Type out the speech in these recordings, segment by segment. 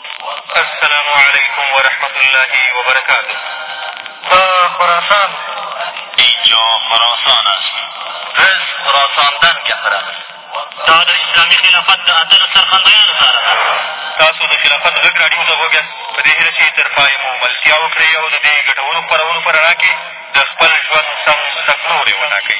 السلام علیکم ورحمة الله وبرکاته دا خراسان اینجا خراسان است رز خراسان دن کفر است دا د اسلامي خلافت د اتلو سرخندیانو سره ده تاسو د خلافت غږ راډیو ته غوږ یاست په دې هیله چې تر پایه مو ملتیا وکړئ او د دې ګټورو خپرونو په رڼا کې د خپل ژوند سم تګلوری وټاکئ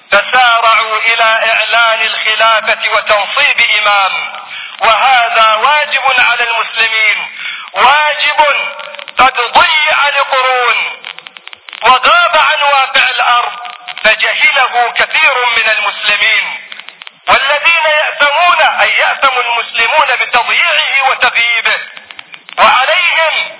إعلان الخلافة وتنصيب إمام وهذا واجب على المسلمين واجب قد ضيع لقرون وغاب عن واقع الأرض فجهله كثير من المسلمين والذين يأثمون أن يأثم المسلمون بتضييعه وتغييبه وعليهم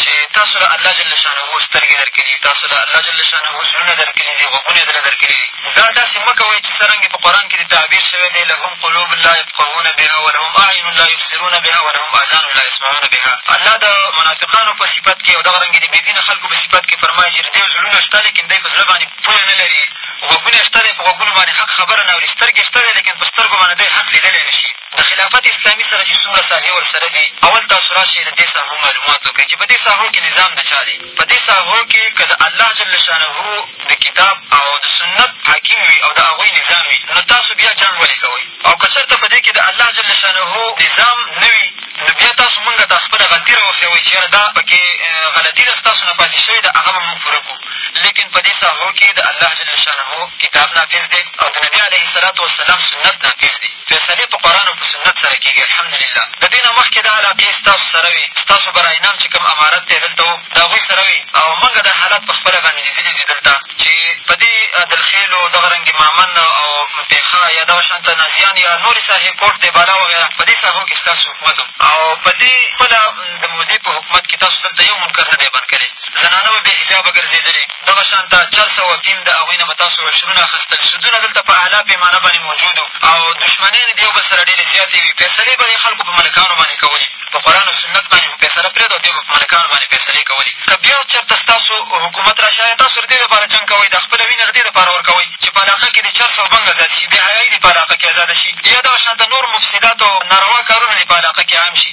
چې تاسو له الله جل شانه سترګې در کړي دي، تاسو له الله جل شانه زړونه در کړي دي، غوږونه یې درله در کړي دي. دا داسې مه کوئ چې څرنګه یې په قرآن کښې تعبیر شوی دی، لهم قلوب لا یفقهون بها ولهم اعین لا یبصرون بها ولهم اذان لا یسمعون بها. الله د منافقانو په صفت کښې او دغه رنګې د بې دینه خلکو په صفت کښې فرمایي چې دوی زړونه شته لیکن دوی په زړه باندې پوهه نه لري، غوږونه یې شته دی په غوږونو باندې حق خبره نه اوري، سترګې یې شته دی لیکن په سترګو باندې دوی حق لیدلی نه شي. د خلافت اسلامي سره چې څومره ساحې ورسره دي، اول تاسو راشئ د دې ساحو معلومات وکړئ چې په دې ساحو کې نظام د چا دی؟ په دې ساحو کې که د الله جل شانه د کتاب او د سنت حاکم وي او د هغوی نظام وي، نو تاسو بیا جنګ ولې کوئ؟ او که چېرته په دې کې د الله جل شانه نظام نه وي، نو بیا تاسو مونږ ته خپله غلطي را وښیوئ چې یاره دا په کې غلطي ده ستاسو نه پاتې شوې ده، هغه به مونږ پوره کړو. لېکن په دې ساحو کې د الله جل شانه کتاب نافظ دی او د نبي علیه السلام سنت نافظ دی. فیصلې په قرآن او په سنت سره کېږي الحمدلله د دې نه مخکې دا علاقې ستاسو سره وې ستاسو برای نام چې کوم امارت دی دلته و د هغوی سره وې او مونږ دا حالات په خپله باندې لیدلي دي دلته چې په دې دلخېلو دغه رنګې مامن او پېښه یا دغه شان ته نازیان یا نورې ساحې کوټ دی بالا وغیره په دې ساحو کښې ستاسو حکومت او په دې خپله د مودې په حکومت کښې تاسو دلته یو منکر نه دی بند کړی زنانه به بې حجابه ګرځېدلې، دغه شانته چرس او افیم، د هغوی نه به تاسو عشرونه اخیستل، سودونه دلته په اعلی پېمانه باندې موجود وو او دښمنیانې د یو بل سره ډېرې زیاتې وې، فیصلې به د خلکو په ملکانو باندې کولې، په قرآن او سنت باندې خو فیصله پرېږده، بیا به په ملکانو باندې فیصلې کولې، که بیا چېرته ستاسو حکومت راشي، ایا تاسو د دې لپاره جنګ کوئ، دا خپله وینه د دې لپاره ورکوئ چې په علاقه کې دې چرس او بنګ ازاد شي، بې حیایي دې په علاقه کې ازاده شي یا دغه شانته نور مفسدات او ناروا کارونه دې په علاقه کې عام شي؟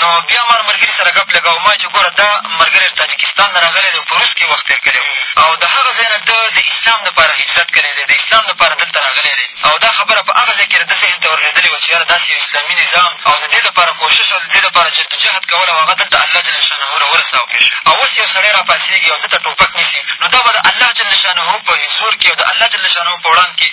نو بیا ما له ملګري سره ګپ لګاوه، ما ویل چې ګوره دا ملګری له تاجکستان نه راغلی دی او په روس کښې وخت تېر کړی او د هغه ځای نه ده د اسلام لپاره هجرت کړی دی، د اسلام لپاره دلته راغلی دی او دا خبره په هغه ځای کښې د ده ذهن ته ورلوېدلې وه چې یاره داسې یو اسلامي نظام او د دې لپاره کوشش او د دې لپاره جدوجهد کول او هغه دلته الله جل شانه راورساوه او اوس یو سړی راپاڅېږي او دلته ټوپک نیسي نو دا به د الله جل شانه په حضور کښې او د الله جل شانه په وړاند کښې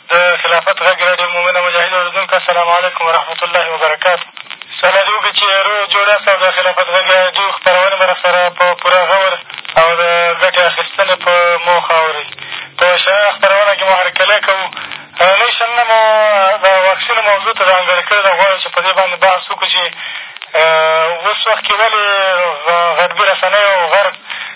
د خلافت غږ راډیو مومنه مجاهده اورېدونکو السلام علیکم ورحمة الله وبرکاته ساله دې وکړي چې روغ جوړ یاست او د خلافت غږ راډیو خپرونې به را سره په پوره غور او د ګټې اخېستنې په موخه اورئ په شننه خپرونه کښې مو هرکلی کوو نوې شننه مو د واکسینو موضوع ته ځانګړې کړې ده غواړو چې په دې باندې بحث وکړو چې اوس وخت کښې ولې غربي رسنۍ او غرب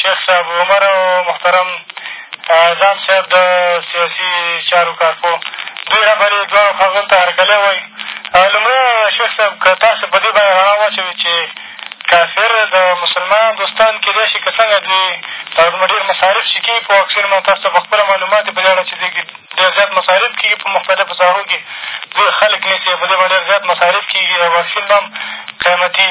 شیخ صاحب عمر محترم ځان صاحب د سیاسي چارو کارپوه دوی را بلې دواړو هغه ته هرکلی وایي لومړی شیخ صاحب که تاسو په دې باندې رڼا واچوي چې کافر د مسلمان دوستان کېدای شي که څنګه دوی دا زموږ ډېر مصارف چې کېږي په واکسین باندې تاسو ته په خپله معلومات دي په دې اړه چې دوی ډېر زیات مصارف کېږي په مختلفو ساحو کښې دوی خلق نیسي په دې باندې ډېر زیات مصارف کېږي او واکسین به هم قیمتي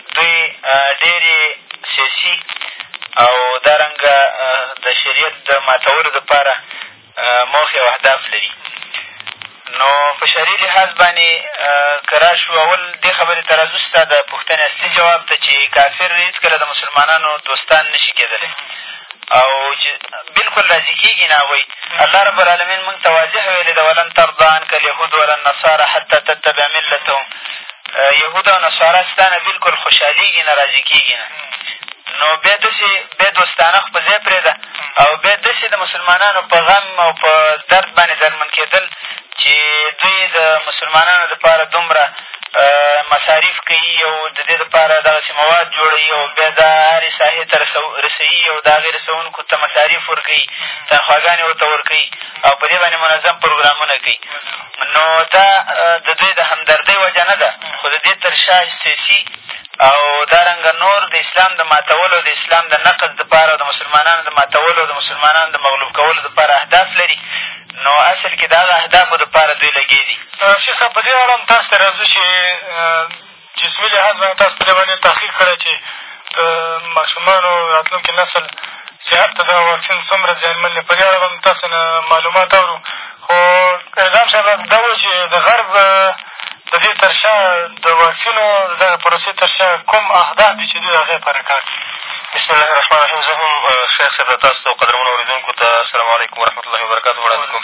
دوی ډېرې سیاسي او دا رنګه د شریعت د ماتولو دپاره موخې او اهداف لري نو په شرعي لحاظ باندې که را شو اول دې خبرې ته را ځو ستا د پوښتنې اصلي جواب ته چې کافر هېڅکله د مسلمانانو دوستان نه شي کېدلی او چې بلکل راضي کېږي نه هغوی الله رب العالمین مونږ ته واضح ویلې ده ولن ترضا عنک اليهود ولا النصارا حتی تتبع ملتهم یهود او نصارا ستا نه بلکل خوشحالېږي نه راضي کېږي نه نو بیا داسې بیا دوستانه خو په ځای پرېږده او بیا داسې د مسلمانانو په غم او په درد باندې درمن کېدل چې دوی د مسلمانانو دپاره دومره مصارف کوي او د دې دپاره دغسې مواد جوړوي او بیا دا هرې ساحې ته رسوي او د هغې رسوونکو ته مصارف ورکوي تنخواګانې ورته ورکوي او په دې باندې منظم پروګرامونه کوي نو دا د دوی د همدردۍ وجه نه ده، خو د دې تر شا سیاسي او دا رنګه نور د اسلام د ماتولو او د اسلام د نقض دپاره او د مسلمانانو د ماتولو او د مسلمانانو د مغلوب کولو دپاره اهداف لري، نو اصل کښې د هغه اهدافو دپاره دوی لګېدي. شیخ صاحب په دې اړه هم تاسو ته راځو چې جسمي لحاظ باندې تاسو په دې باندې تحقیق کړی چې د ماشومانو راتلونکي نسل صحت ته دغه واکسین څومره زیانمن دی په دې اړه به هم تاسو نه معلومات اورو خو اعظام صاحب راته دا ووایي چې د غرب د دې تر شا د واکسینو د دغه پروسې تر شا کوم اهداف دي چې دوی د هغې لپاره کار کوي بسم الله الرحمن الرحیم زه هم شیخ صاحب له تاسو ته او قدرمنو اورېدونکو ته السلام علیکم ورحمتالله وبرکاتو وړاندې کوم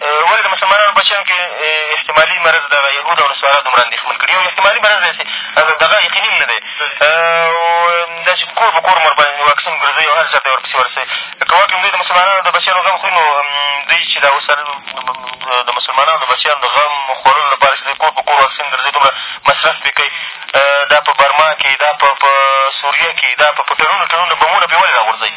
ولې د مسلمانانو په چم کښې احتمالي مرض دغه یهود او نصارا دومره اندېښمن کړي او احتمالي مرض دی چې دغه یقیني هم نه دی او دا چې کور په کور ورباندې واکسین ګرځوي او هر چا ته یې ورپسې ورسوي که واقعا دوی د مسلمانانو د بچیانو غم خوري نو دوی چې دا اوس د مسلمانانو د بچیانو د غم خوړلو لپاره چې دوی کور په کور واکسین ګرځوي دومره مصرف پرې کوي دا په برما کښې دا په سوریه کښې دا په ټنونو ټنونه بمونه پرې ولې را غورځوي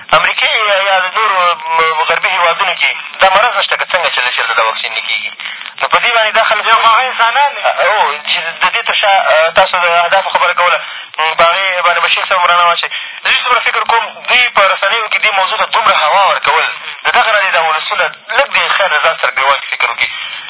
امریکې یا نورو غربي هېوادونو کښې دا مرض نه شته که څنګه چې دلته دا واکسین نه کېږي نو په دې باندې دا خلک یو خو هغه انسانان هو چې د دې تر شا تاسو د اهدافو خبره کوله په هغې باندې به شیخ صاحب هم رڼا واچوي زه چې څومره فکر کوم دوی په رسنیو کښې دې موضوع ته دومره هوا ورکول د دغه نه دې دا ولسونه لږ دې خیر د ځان سره ګرېوان کښې فکر وکړي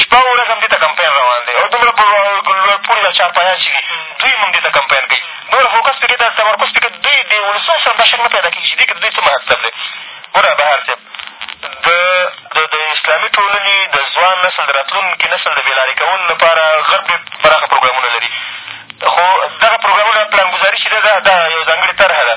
شپه او ورځ همدې ته کمپاین روان دی او دومره په لوړ پوړي دا چارپایان چې دي دوی هم همدې ته کمپاین کوي دومره فوکس پکې ده تمرکز پکې د دوی د ولسونو سره دا شک نه پیدا کېږي چې دې کښې د دوی څه مهتب دی ګوره بهار صاحب د د اسلامي ټولنې د ځوان نسل د راتلونکي نسل د بېلارې کولو لپاره غرب ډېر پراخه پروګرامونه لري خو دغه پروګرامونه پلانګذاري چې ده دا یوه ځانګړې طرحه ده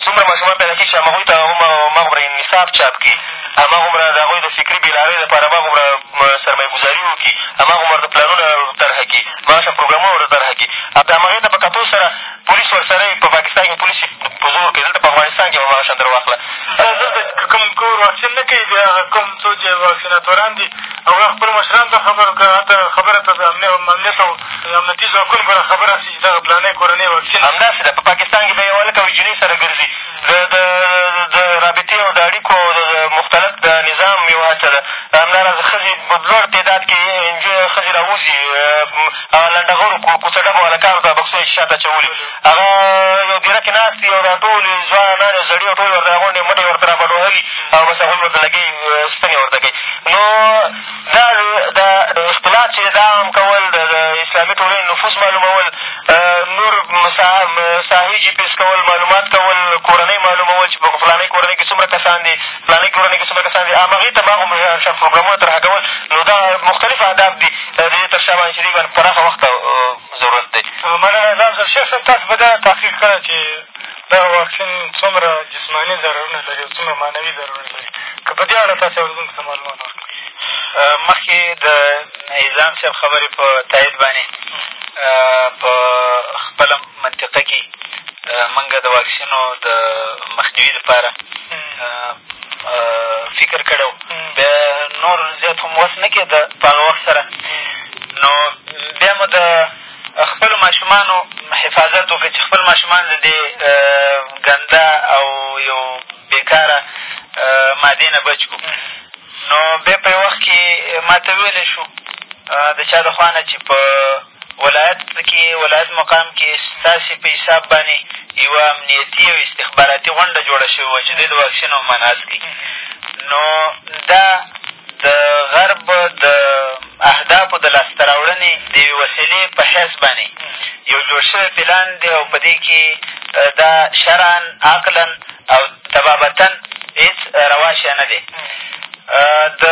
څومره ماشومان پیدا کېږي چې همهغوی ته هماغومره یې نصاب چاپ کړي، هماغومره د هغوی د فکري بې لارۍ لپاره هماغومره سرمایه ګذاري وکړي، هماغومره ورته پلانونه طرح کړي، هماغه شان پروګرامونه ورته طرح کړي او همهغې ته په کتو سره پوليس ورسره په پاکستان کښې پوليس په زور کوي، دلته په افغانستان کښې هم هماغه شان درواخله. دلته که کوم کور واکسين نه کوي، بيا هغه کوم څو چې واکسيناتوران دي، هغه خپل مشران ته خبر کړه حتی خبره ته د امنیت او امنیتي ځواکونو پورې خبره رسېږي چې دغه پلانۍ کورنۍ واکسین همداسې ده په پاکستان کښې د یو هلک او یوې جینۍ سره ګرځي د د د رابطې او د اړیکو او د مختلط د نظام یوه هڅه ده همداراز ښځې په لوړ تعداد کښې نجونې ښځې را وځي هغه لنډغرو کوڅه ډبو هلکانو ته بکسونه یې چې شا ته اچولي هغه یو دېره کښې ناست وي او دا ټولې ځوانانې او زړې او ټولې ورته راغونډې مټې یې ورته راپډوهلي او بس هغوی ورته لګیا وي ستنې ورته کوي نو دا د اختلاط چې دا عام کول د اسلامي ټولنې نفوس معلومول نور ساحې جي پي کول معلومات کول کورنۍ معلومول چې په فلانۍ کورنۍ کښې څومره کسان دي فلانۍ کورنۍ کښې څومره کسان دي همغې ته هماغومشان پروګرامونه طرحه کول نو دا مختلف اهداف دي د دې تر شا باندې چې دوی باندې پراخه وخته ضرورت دی. مننه ځان سره شیخ صاحب تاسو په دا تحقیق کړی چې دغه واکسین څومره جسماني ضررونه لري او څومره معنوي ضررونه لري که په دې اړه تاسو اورېدونکو ته معلومات ورکړئ مخکې د ایزان صاحب خبرې په تایید باندې په خپله منطقه کښې مونږ د واکسینو د مخنیوي لپاره فکر کړی و بیا نور زیات هم وس نه کېده په هغه وخت سره نو بیا مو د خپلو ماشومانو حفاظت وکړئ چې خپل ماشومان د دې ګنده او یو بېکاره مادې نه بچ کړو نو بیا په یو وخت کښې ما ته وویلی شو د چا د خوا نه چې په ولایت کښې ولایت مقام کښې ستاسې په حساب باندې یوه امنیتي او استخباراتي غونډه جوړه شوې وه چې دوی د واکسینو ممانعت کوي نو دا د غرب د اهدافو د لاسته راوړنې د یوې وسیلې په حیث باندې یو جوړ شوی پلان دی او په دې کې دا شرعا عقلا او طبابتا هېڅ روا شی نه دی د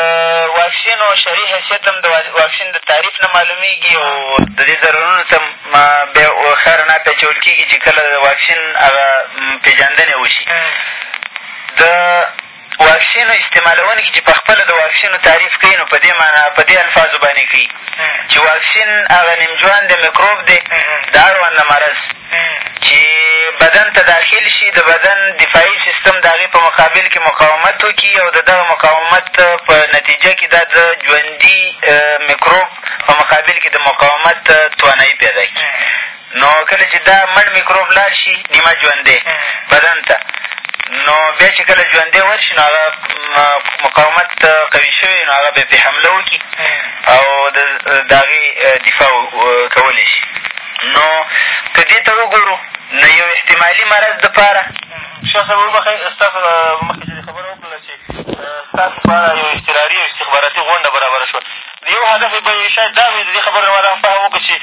واکسینو شرعي حیثیت هم د واکسین د تعریف نه معلومېږي او د دې ضرورونو ته بیا ښه رڼا پې اچول کېږي چې کله د واکسین هغه پېژندنې وشي د واکسینو استعمالوونکي چې په خپله د واکسینو تعریف کوي نو په دې معنا په دې الفاظو باندې کوي چې واکسین هغه نمجوان د میکروب دی د اړوند مرض چې بدن ته داخل شي د بدن دفاعي سیستم د هغې په مقابل کې مقاومت وکړي او د دغه مقاومت په نتیجه کې دا د ژوندي میکروب په مقابل کې د مقاومت توانایي پیدا کړي نو کله چې دا مړ میکروب لاړ شي نیمه ژوندی بدن ته نو بیا چې کله ژوندی ورشي نو هغه مقاومت قوي شوی نو هغه بیا پرې حمله وکړي او د د هغې دفاع کولی شي نو که دې ته وګورو نو یو احتمالي مرض دپاره شیخ صاحب وبخښئ ستاسو مخکې چې خبره وکړله چې ستاسو په اړه یو اضطراري او استخباراتي غونډه برابره شوه یو هدف یې به یې شاید دا وي د دې خبرو نه ما دا هم فهم وکړ چې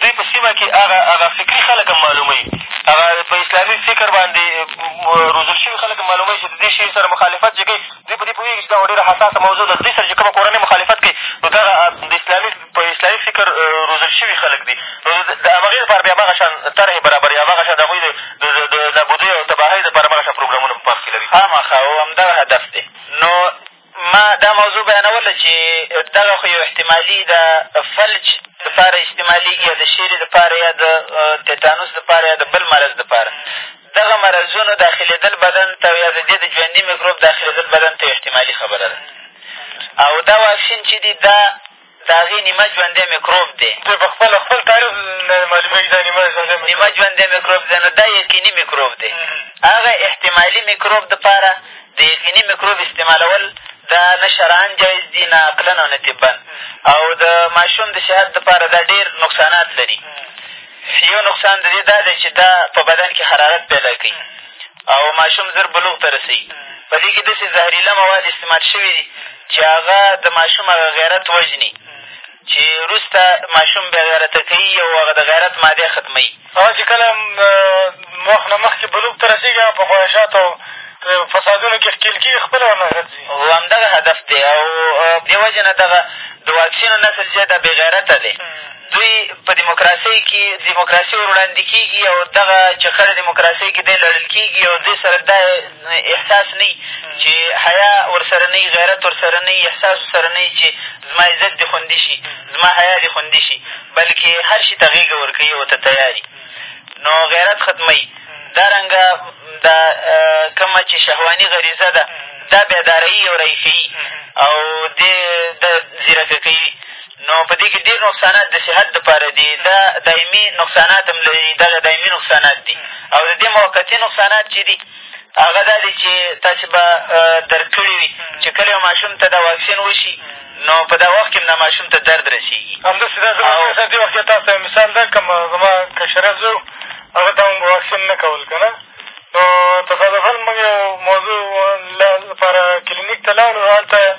دوی په سیمه کښې هغه هغه فکري خلک هم معلوموي هغه په اسلامي فکر باندې روزل شوي خلک هم معلوموي چې د دې شي سره مخالفت چې کوي دوی په دې پوهېږي چې دا خو ډېره حساسه موضوع ده د دوی سره چې کومه کورنۍ مخالفت کوي نو دغه د اسلامي په اسلامي فکر روزل شوي خلک دي نو د همغې لپاره بیا همغه شان طرحې برابرې همغه شان د هغوی د نابودۍ او تباهۍ لپاره همغه شان پروګرامونه په پام کښې لري خامخا او همدغه هدف دی نو ما دا موضوع بیانوله چې دغه خو یو احتمالي ده فلج دپاره استعمالېږي یا د شېرې دپاره یا د تیتانوس دپاره یا د بل مرض دپاره دغه مرضونو داخلېدل بدن ته یا د دې د ژوندي میکروب داخلېدل بدن ته احتمالي خبره ده او دا واکسین چې دي دا د هغې نیمه ژوندی میکروب دی. چې په خپله خپل تعریف نه معلومېږي دا نیمه ژوندی میکروب دی. نیمه ژوندی میکروب دی، نو دا یقیني میکروب دی. هغه احتمالي میکروب دپاره د یقیني میکروب استعمالول دا نه شرعاً جایز دي، نه عقلاً او نه طباً او د ماشوم د صحت دپاره دا ډېر نقصانات لري. یو نقصان د دې دا دی چې دا په بدن کښې حرارت پیدا کوي او ماشوم زر بلوغ ته رسېږي. په دې کښې داسې زهريله مواد استعمال شوي دي چې هغه د ماشوم هغه غيرت وژني چې وروسته ماشوم بې غيرته کوي او هغه د غيرت مادې ختموي. هغه چې کله د وخت نه مخکې بلوغ ته رسېږي هغه په خواهشاتو او فسادونو کښې ښکېل کېږي خپله ورنه غرځي. هو همدغه هدف دی او دې وجې نه دغه د واکسينو نسل چې دی دا بې غيرته دی. دوی په دموکراسۍ کښې دموکراسي ور وړاندې کېږي او دغه چکړه د دموکراسۍ کښې دی لړل کېږي او دوی سره دا احساس نه وي چې حیا ورسره نه وي غیرت ورسره نه وي احساس ورسره نه وي چې زما عزت دې خوندي شي زما حیا دې خوندي شي بلکې هر شي ته غېږه ورکوي او ورته تیار وي نو غیرت ختموي دا رنګه دا کومه چې شهواني غریزه ده دا بیا داروي او رایښوي او دې ده ځیرکه کوي نو په دې کښې ډېر نقصانات د صحت دپاره دي دا دايمي نقصانات هم لري دغه دايمي نقصانات دي او د دې موقتي نقصانات چې دي هغه دا دي چې تاسې به درک کړي وي چې کله یو ماشوم ته دا واکسین وشي نو په دا وخت کښې هم دا ماشوم ته درد رسېږي همداسې دا زه صاحب دې وخت کښې تاسو ته مثال در کړم زما کشره زوی هغه ته هم واکسین نه کول که نه نو تصادفا موږ یو موضوع لپاره کلینیک ته لاړو هلته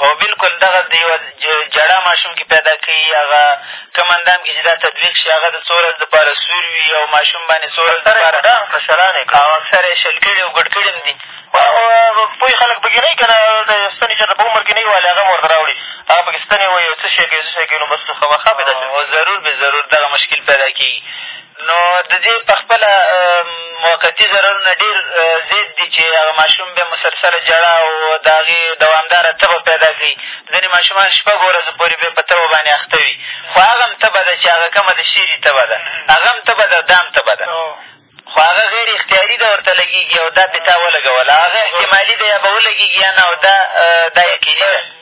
او بلکل دغه د یوه جړا ماشوم کښې پیدا کوي هغه کوم اندام کښې چې دا تطبیق شي هغه د څو ورځو لپاره سور وي او ماشوم باندې څو ورځو لپاره او اکثره یې شل کړي او ګډ کړي هم دي او پوه خلک په کښې نه وي که نه هلته ستنې چېرته په عمر کښې نه وي وهلې هغه هم ورته راوړي هغه په کښې ستنې وهي او څه شی کوي څه شی کوي نو بس خامخا پېدا کوي ضرور به ضرور دغه مشکل پیدا کېږي نو د دې په خپله موقتي ضررونه ډېر زېد دي چې هغه ماشوم بیا مسلسله ژړا او د هغې دوامداره تبه پیدا کوي. ځینې ماشومان شپږ ورځو پورې بیا په تبه باندې اخته وي، خو هغه هم تبه ده چې هغه کومه د شېري تبه ده، هغه هم تبه ده او دا هم تبه ده، خو هغه غېر اختیاري ده ورته لګېږي او دا پې تا ولګوله، هغه احتمالي ده یا به ولګېږي یا نه او دا دا یقیني ده.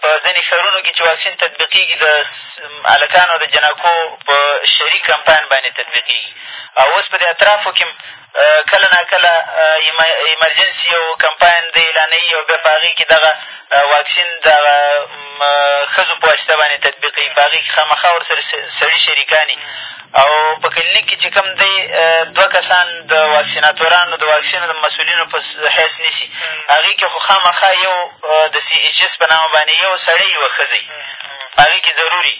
په ځینې ښارونو کښې چې واکسین تطبیقېږي د هلکانو د جنکو په شریک کمپاین باندې تطبیقېږي او اوس په دې اطرافو کښې هم کله نا کله ایمرجنسي یو کمپاین دی اعلانوي او بیا په هغې کښې دغه واکسین د ښځو په واسطه باندې تطبیقوي په هغې کښې خامخا ورسره سړي شریکان وي او په کلینیک کښې چې کوم دی دوه کسان د واکسیناتورانو د واکسینو د مسؤلینو په حیث نیسي هغې کښې خو خامخا یو د سي ایچ ایس په نامه باندې یو سړی یوه ښځی هغې کښې ضروري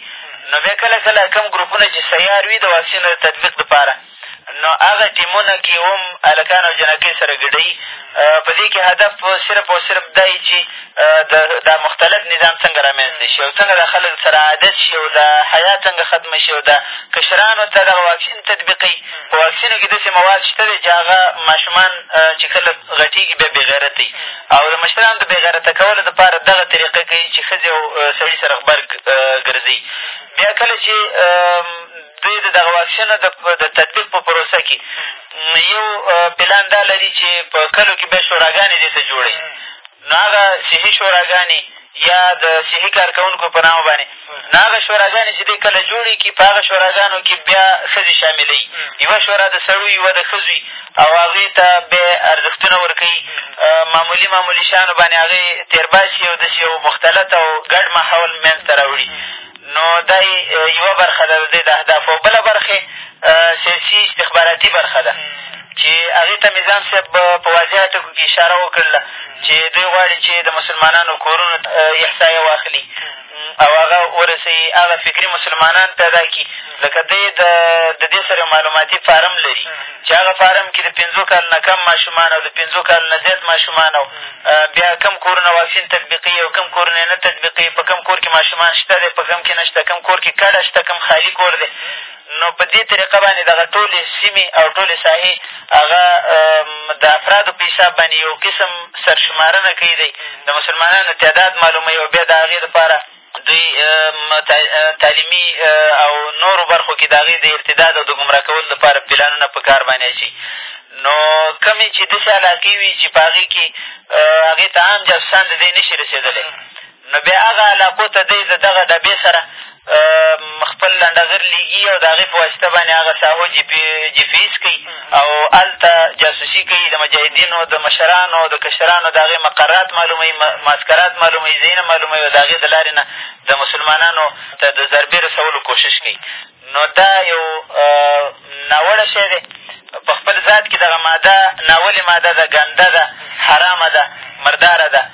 نو بیا کله کله کوم ګروپونه چې سیار وي د واکسینو د تطبیق دپاره نو هغه ټیمونه کښې هم هلکان او جینکۍ سره ګډوي په دې کښې هدف صرف او صرف دا وي چې دا مختلط نظام څنګه را منځ ته شي او څنګه دا خلک سره عادت شي او دا حیا څنګه ختمه شي او دا کشرانو ته دغه واکسین تطبیقوي په واکسینو کښې داسې مواد شته دی چې هغه ماشومان چې کله غټېږي بیا بې غیرته وي او د مشرانو د بې غیرته کولو لپاره دغه طریقه کوي چې ښځې او سړي سره غبرګ ګرځوي بیا کله چې دوی د دغه واکسینو د تطبیق په پروسه کي یو پلان دا لري چې په کلو کي باید شوراګانې دې ته جوړوي نو هغه صحي شوراګانې یا د صحي کارکوونکو په نامه باندې نو هغه شوراګانې چې دی کله جوړې کړي په هغه شوراګانو کي بیا ښځې شاملوي یوه شورا د سړو یوه د ښځو او هغوی ته بیا ارزښتونه ورکوي معمولي معمولي شیانو باندې هغې تېرباسي او داسې یو مختلط او ګډ ماحول منځ ته راوړي نو دا یوه برخه ده د دې د اهدافو او بله برخه یې سیاسي استخباراتي برخه ده چې هغې ته مې ځان صاحب په واضحه ټکو کښې اشاره وکړله چې دوی غواړي چې د مسلمانانو کورونو احصایه واخلي او هغه ورسوي هغه فکري مسلمانان پیدا کړي لکه دی د د دې سره معلوماتي فارم لري چې هغه فارم کښې د پېنځو کالو نه کم ماشومان او د پېنځو کالو نه زیات ماشومان او بیا کوم کورونه واکسین تطبیقوي او کوم کورونه یې نه تطبیقوي، په کوم کور کښې ماشومان شته دی، په کوم کښې نه شته، کوم کور کښې کډه شته، کوم خالي کور دی، نو په دې طریقه باندې دغه ټولې سیمې او ټولې ساحې هغه د افرادو په حساب باندې یو قسم سرشمارنه کوي، د مسلمانانو تعداد معلوموي او بیا د هغې لپاره دوی تعلیمي او نورو برخو کښې د هغې د ارتداد او د ګمراه کولو لپاره پلانونه په کار باندې اچوي نو کومې چې داسې علاقې وي چې په هغې کښې هغې ته عام جاسوسان د دی نه شي رسېدلی نو بیا هغه علاقو ته دی د دغه ډبې سره خپل لنډغر لېږي او د هغې په واسطه باندې هغه ساحو جي پي جي پي اېس کوي او هلته جاسوسي کوي، د مجاهدینو د مشرانو، د کشرانو د هغې مقرات معلوموي، معسکرات معلوموي، ځایونه معلوموي او د هغې د لارې نه د مسلمانانو ته د ضربې رسولو کوشش کوي. نو دا یو ناوړه شی دی، په خپل ذات کې دغه ماده ناولې ماده ده، ګنده ده، حرامه ده، مرداره ده.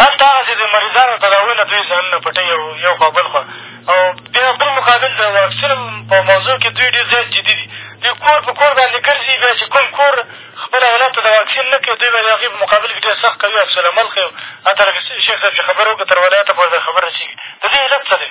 هلته هغسې د مریضانو د تداوۍ نه دوی ځانونه پټوي او یو خوا بل خوا او بیا بل مقابل د واکسینو په موضوع کښې دوی ډېر زیات جدي دي دوی کور په کور باندې ګرځي بیا چې کوم کور خپل اولاد ته د واکسین نه کوي دوی به د هغې په مقابل کښې ډېر سخت قوي عکسالعمل ښيي او حتی لکه شیخ صاحب چې خبرې وکړې تر ولایته پورې دا خبره رسېږي د دې علت څه دی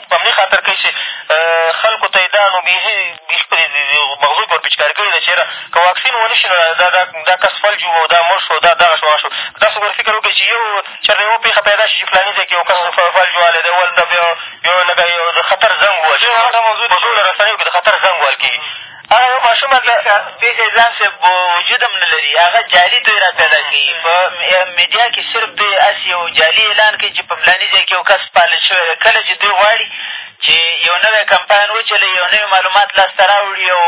په همدې خاطر کوي چې خلکو ته یې دا نو بېخي بېخي په مغزو کښې ور پېچکاري کړې ده چې یاره که واکسین ونه شي نو دا دا دا کس فلج وو او دا مړ شو دا دغه شو هغه شو تاسو ګورئ فکر وکړئ چې یو چېرته یوه پېښه پیدا شي چې فلاني ځای کښې یو کس فلج والی دی او هلته بیا یو لکه یو د خطر زنګ ووهل شي په ټوله رسنیو کښې د خطر زنګ وهل کېږي هغه یو ماشوم هلته شته، پېښ اسلام صاحب وجود هم نه لري، هغه جعلي دوی را پیدا کوي، په مېډیا کښې صرف دوی هسې یو جعلي اعلان کوي چې په فلاني ځای کښې یو کس پالل شوی دی، کله چې دوی غواړي چې یو نوی کمپاین وچلوي او نوي معلومات لاس ته راوړي او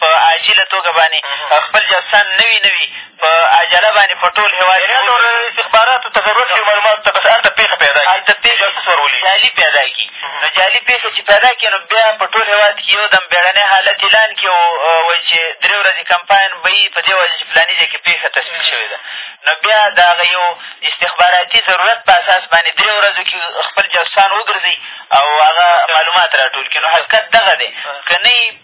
په عاجله توګه باندې خپل جاسوسان نوي نوي په عجله باندې په ټول هېواد کښې وګرځي، د هېرات او استخباراتو ته ضرورت وي معلوماتو ته، بس هلته پېښه پېدا کړي، هلته پېښه جاسوس ور ولېږي، جعلي پېدا کړي، نو جعلي پېښه چې پېدا کړي نو بیا په ټول هېواد کښې یو دم بېړنی حالت اعلان کړي او ووايي چې درې ورځې کمپاین به وي په دې وجه چې فلاني ځای کښې پېښه تثبیت شوې ده، نو بیا د هغه یو استخباراتي ضرورت په اساس باندې درې ورځو کښې خپل جاسوسان وګرځوي او هغه معلومات راټول کړي، نو حقیقت دغه دی که نه وي.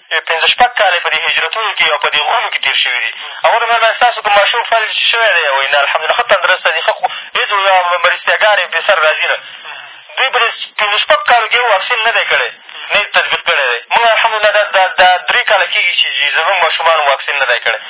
پېنځه شپږ کاله یې په دې هجرتونو کښې او په دې غرونو کښې تېر شوي دي او ورته مېرمنه ستاسو کوم ماشوم فلج شوی دی وایي نه الحمدالله ښه تندرسته دي ښه هېڅ یوه مرضتیا ګار یې پرې سر راځي نه دوی په دې پېنځه شپږ کالو کښې یو واکسین نه دی کړی نه یې تطبیق کړی دی مونږ الحمدالله دا دا درې کاله کېږي چې زمونږ ماشومانو واکسین نه دی کړی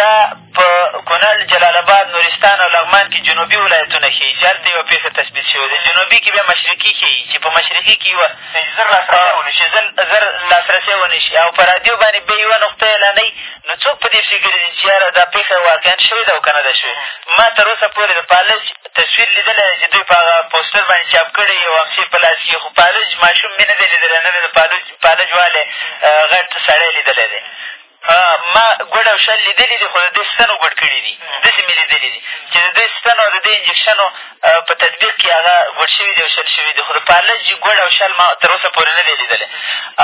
دا په کونړ، جلال اباد، نورستان او لغمان کې جنوبي ولایتونه ښيي چې هلته یوه پېښه تثبیت شوې ده، جنوبي کې بیا مشرقي ښيي چې په مشرقي کې یوه چې زر لاسرسی ونه شي او په رادیو باندې بیا یوه نقطه اعلانوي، نو څوک په دې پسې ګرځي چې یاره دا پېښه واقعا شوې ده او که نه ده شوې؟ ما تر اوسه پورې د پالج تصویر لیدلی دی چې دوی په هغه پوسټر باندې چاپ کړی یو امسیې په لاس کښې، خو پالج ماشوم مې نه دی لیدلی، نه مې د پالج والی غټ سړی لیدلی دی. ما ګوډ او شل لیدلي دي خو د دې ستنو ګوډ کړي دي داسې مې لیدلي دي چې د دې ستنو او د دې انجکشنو په تطبیق کښې هغه ګوډ شوي دي او شل شوي دي خو د پالجي ګوډ او شل ما تر اوسه پورې نه دی لیدلی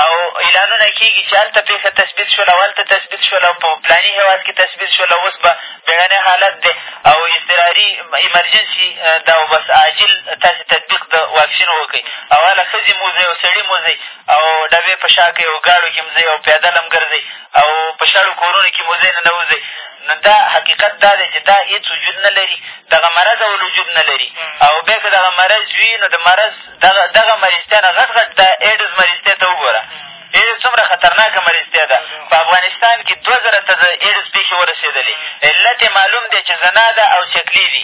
او اعلانونه کېږي چې هلته پېښه تثبیت شول او هلته تثبیت شول او په پلاني هېواد کښې تثبیت شول او اوس به بېړنی حالت دی او اضطراري ایمرجنسي دا بس عاجل تاسې تطبیق د واکسینو وکړئ او هله ښځې مه وځئ او سړي مه وځئ او ډبې په شا کوې او ګاډو کښې مو ځې او پياده لم ګرځې او په شړو کورونو کښې مو ځې ننوځې نو دا حقيقت دا دی چې دا هېڅ وجود نه لري دغه مرض اول وجود نه لري او بیا که دغه مرض وي نو د مرض دغه دغه مرضتیا نه غټ غټ دا ایډز مرضتیا ته وګوره ایډز څومره خطرناکه مرضتیا ده په افغانستان کښې دوه زره ته د ایډز پېښې ورسېدلې علت یې معلوم دی چې زنا ده او چکلي دي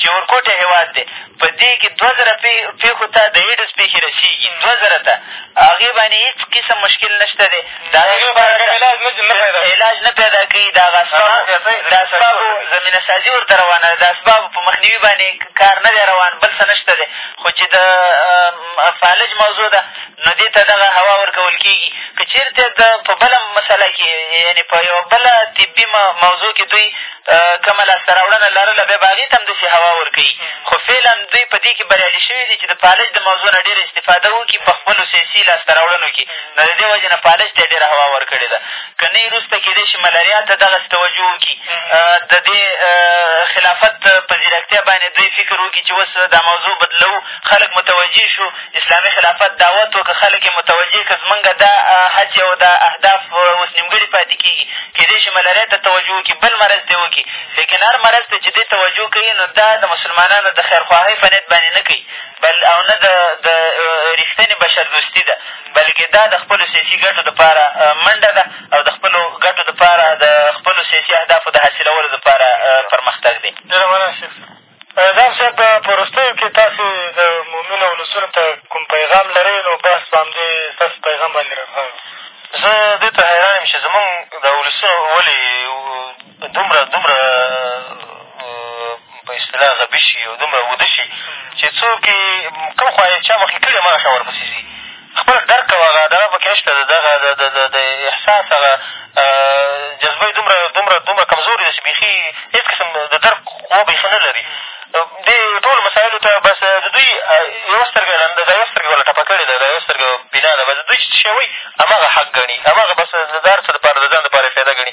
چې اورکوټی هېواد دی، په دې کې دوه زره پېښو ته د ایډز پېښې رسېږي، دوه زره ته، هغې باندې هېڅ قسم مشکل نه شته دی، د هغې لپاره علاج نه پیدا کوي، د هغه اسبابو د اسبابو زمینه سازي ورته روانه ده، د اسبابو په مخنیوي باندې کار نه دی روان، بل څه نه شته دی، خو چې د فالج موضوع ده، نو دې ته دغه هوا ورکول کېږي، که چېرته د په بله مسله کې یعنې په یوه بله طبي موضوع کې دوی کومه لاسته راوړنه لرله بیا به هغې ته همداسې هوا ورکوي خو فعلا دوی په دې کښې بریالي شوي دي چې د فالج د موضوع نه ډېره استفاده وکړي په خپلو سیاسي لاسته راوړنو کښې نو د دې وجې نه فالج ته یې ډېره هوا ورکړې ده که نه یې روسته کېدای شي ملاریا ته دغسې توجه وکړي د دې خلافت په ځیرکتیا باندې دوی فکر وکړي چې اوس دا موضوع بدلوو خلک متوجه شو اسلامي خلافت دعوت و که خلک یې متوجه که زمونږ دا هڅې او دا اهداف اوس نیمګړي پاتې کېږي کېدای شي ملاریا ته توجه وکړي بل مرض ته یې وکړي لېکن هر مرض ته چې دی توجه کوي نو دا د مسلمانانو د خیرخواهۍ په نیت باندې نه کوي بل او نه د د رښتنې بشردوستي ده بلکې دا د خپلو سیاسي ګټو دپاره منډه ده او د خپلو ګټو دپاره د خپلو سیاسي اهدافو د حاصلولو دپاره پرمختګ دی نظام صاحب په وروستیو کښې تاسې د مؤمنو ولسونو ته کوم پیغام لرئ نو بحث په همدې ستاسې پیغام باندې را روان وو. زه دې ته حیران یم چې زمونږ دا ولسونه ولې دومره دومره په اصطلاح غبي شي او دومره اوده شي چې څوک یې کوم خوا یې چا مخکې کړې هماغه شان ورپسې ځي. خپل درک او هغه دغه په کښې نشته د دغه د د د احساس هغه جذبه یې دومره دومره دومره کمزورې ده چې بېخي هېڅ قسم د درک قوه بېخي نه لري دې ټولو مسایلو ته بس د دوی یوه سترګه یې ړنده دا یوه سترګه یې ورله ټپه کړې ده دا یوه سترګه بینا ده بس دوی چې څه شی وایي هماغه حق ګڼي هماغه بس د هر څه دپاره د ځان دپاره یې فایده ګڼي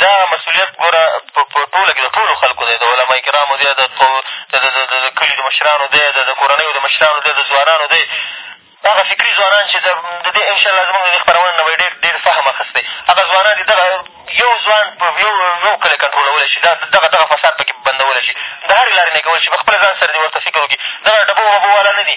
دغه مسوولیت ګوره په ټوله کښې د ټولو خلکو دی، د علماء کرامو دی، د کلي د مشرانو دی، د کورنیو د مشرانو دی، د ځوانانو دی، هغه فکري ځوانان چې د دې ان شاء الله زمونږ د دې خپرونې نه به یې ډېر ډېر فهم اخیستی، هغه ځوانان دې دغه یو ځوان په یو کلي کنټرولولی شي، دغه دغه فساد په کښې بندولی شي، د هرې لارې نه یې کولای شي، په خپله ځان سره دې ورته فکر وکړي، دغه ډبو مبو والا نه دي.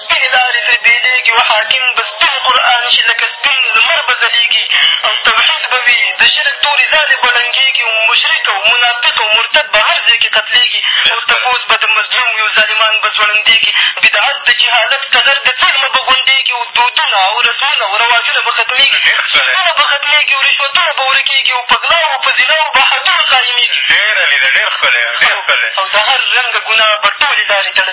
سپینې لارې ترې بېلېږي او حاکم به سپین قرآن شي لکه سپین لمر به ځلېږي او توحید به وي د شرک تورې ځالې به ړنګېږي او مشرک او منافق او مرتد به هر ځای کښې قتلېږي او تپوس به د مظلوم وي او ظالمان به ځوړندېږي بدعت د جهالت قدر د څرمه به غونډېږي او دودونه او رسمونه او رواجونه به ختمېږي سودونه به ختمېږي او رشوتونه به ورکېږي او په غلاوو په زناوو به حدونه قایمېږي او د هر رنګه ګناه به ټولې لارې تړل